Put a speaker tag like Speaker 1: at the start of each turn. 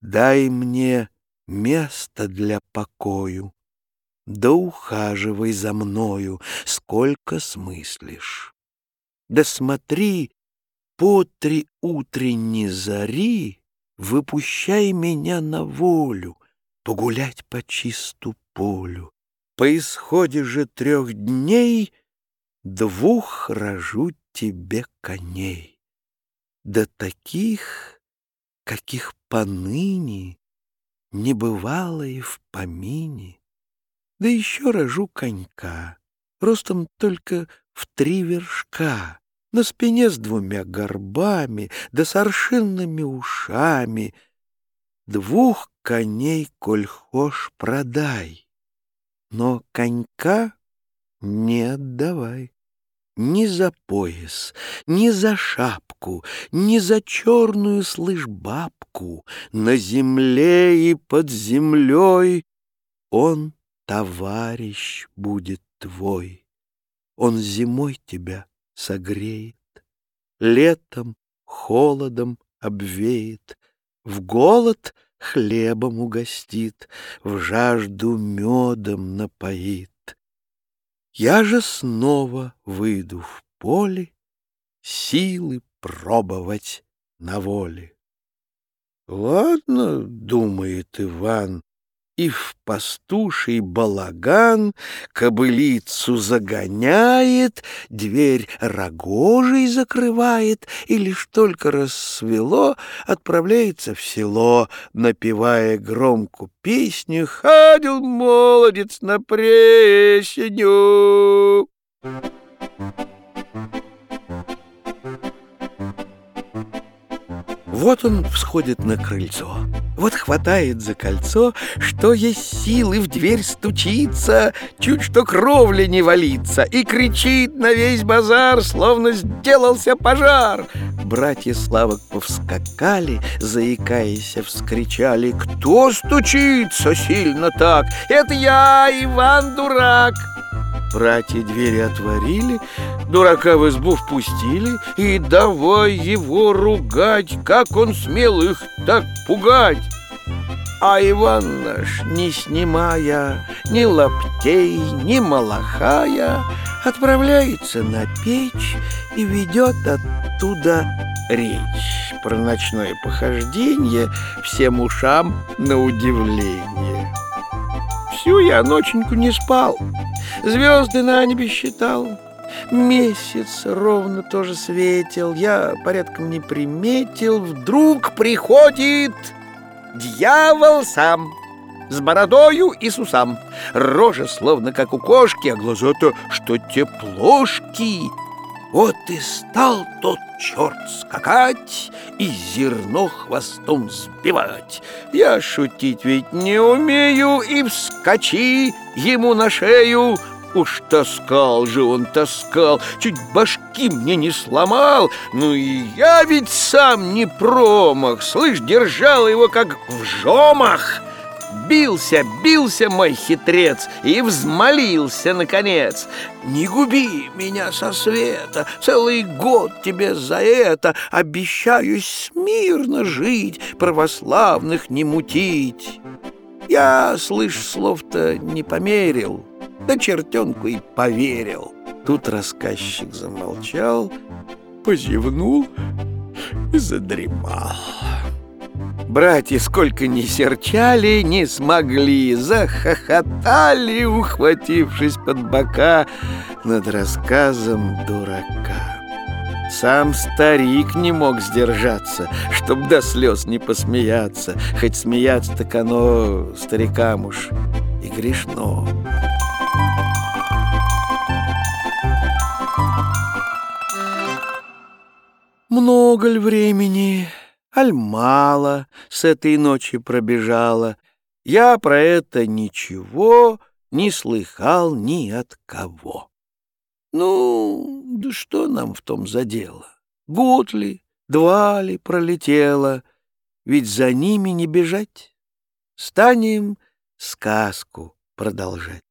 Speaker 1: Дай мне место для покою, Да ухаживай за мною, сколько смыслишь. Да смотри, по три утренней зари Выпущай меня на волю, Погулять по чисту полю. По исходе же трех дней Двух рожу тебе коней. Да таких, каких поныне Не бывало и в помине. Да еще рожу конька, ростом только в три вершка, На спине с двумя горбами, да с аршинными ушами. Двух коней, коль хошь, продай, но конька не отдавай. Ни за пояс, ни за шапку, ни за черную, слышь, бабку На земле и под землей Он товарищ будет твой. Он зимой тебя согреет, Летом холодом обвеет, В голод хлебом угостит, В жажду медом напоит. Я же снова выйду в поле Силы пробовать на воле. Ладно, думает Иван, и в пастуший балаган Кобылицу загоняет, дверь рогожей закрывает, И лишь только рассвело, отправляется в село, Напевая громко песню «Ходил молодец на пресеню». Вот он всходит на крыльцо. Вот хватает за кольцо, что есть силы в дверь стучится, чуть что кровля не валится, и кричит на весь базар, словно сделался пожар. Братья Славок повскакали, заикаясь, вскричали, «Кто стучится сильно так? Это я, Иван Дурак!» Братья двери отворили, дурака в избу впустили И давай его ругать, как он смел их так пугать. А Иван наш, не снимая ни лаптей, ни малахая, Отправляется на печь и ведет оттуда речь Про ночное похождение всем ушам на удивление. Всю я ноченьку не спал, звезды на небе считал, Месяц ровно тоже светил, я порядком не приметил, Вдруг приходит дьявол сам с бородою и с усам. Рожа словно как у кошки, а глаза-то что те плошки. Вот и стал тот черт скакать и зерно хвостом сбивать. Я шутить ведь не умею, и вскочи ему на шею, Уж таскал же он, таскал, чуть башки мне не сломал. Ну и я ведь сам не промах, слышь, держал его как в жомах. Бился, бился мой хитрец и взмолился, наконец. «Не губи меня со света, целый год тебе за это Обещаю смирно жить, православных не мутить». Я, слышь, слов-то не померил, да чертенку и поверил. Тут рассказчик замолчал, позевнул и задремал. Братья сколько ни серчали, не смогли, захохотали, ухватившись под бока над рассказом дурака. Сам старик не мог сдержаться, чтоб до слез не посмеяться, хоть смеяться так оно старикам уж и грешно. Много ли времени, аль мало с этой ночи пробежало, я про это ничего не слыхал ни от кого. Ну, да что нам в том за дело? Год ли, два ли пролетело, ведь за ними не бежать. Станем сказку продолжать.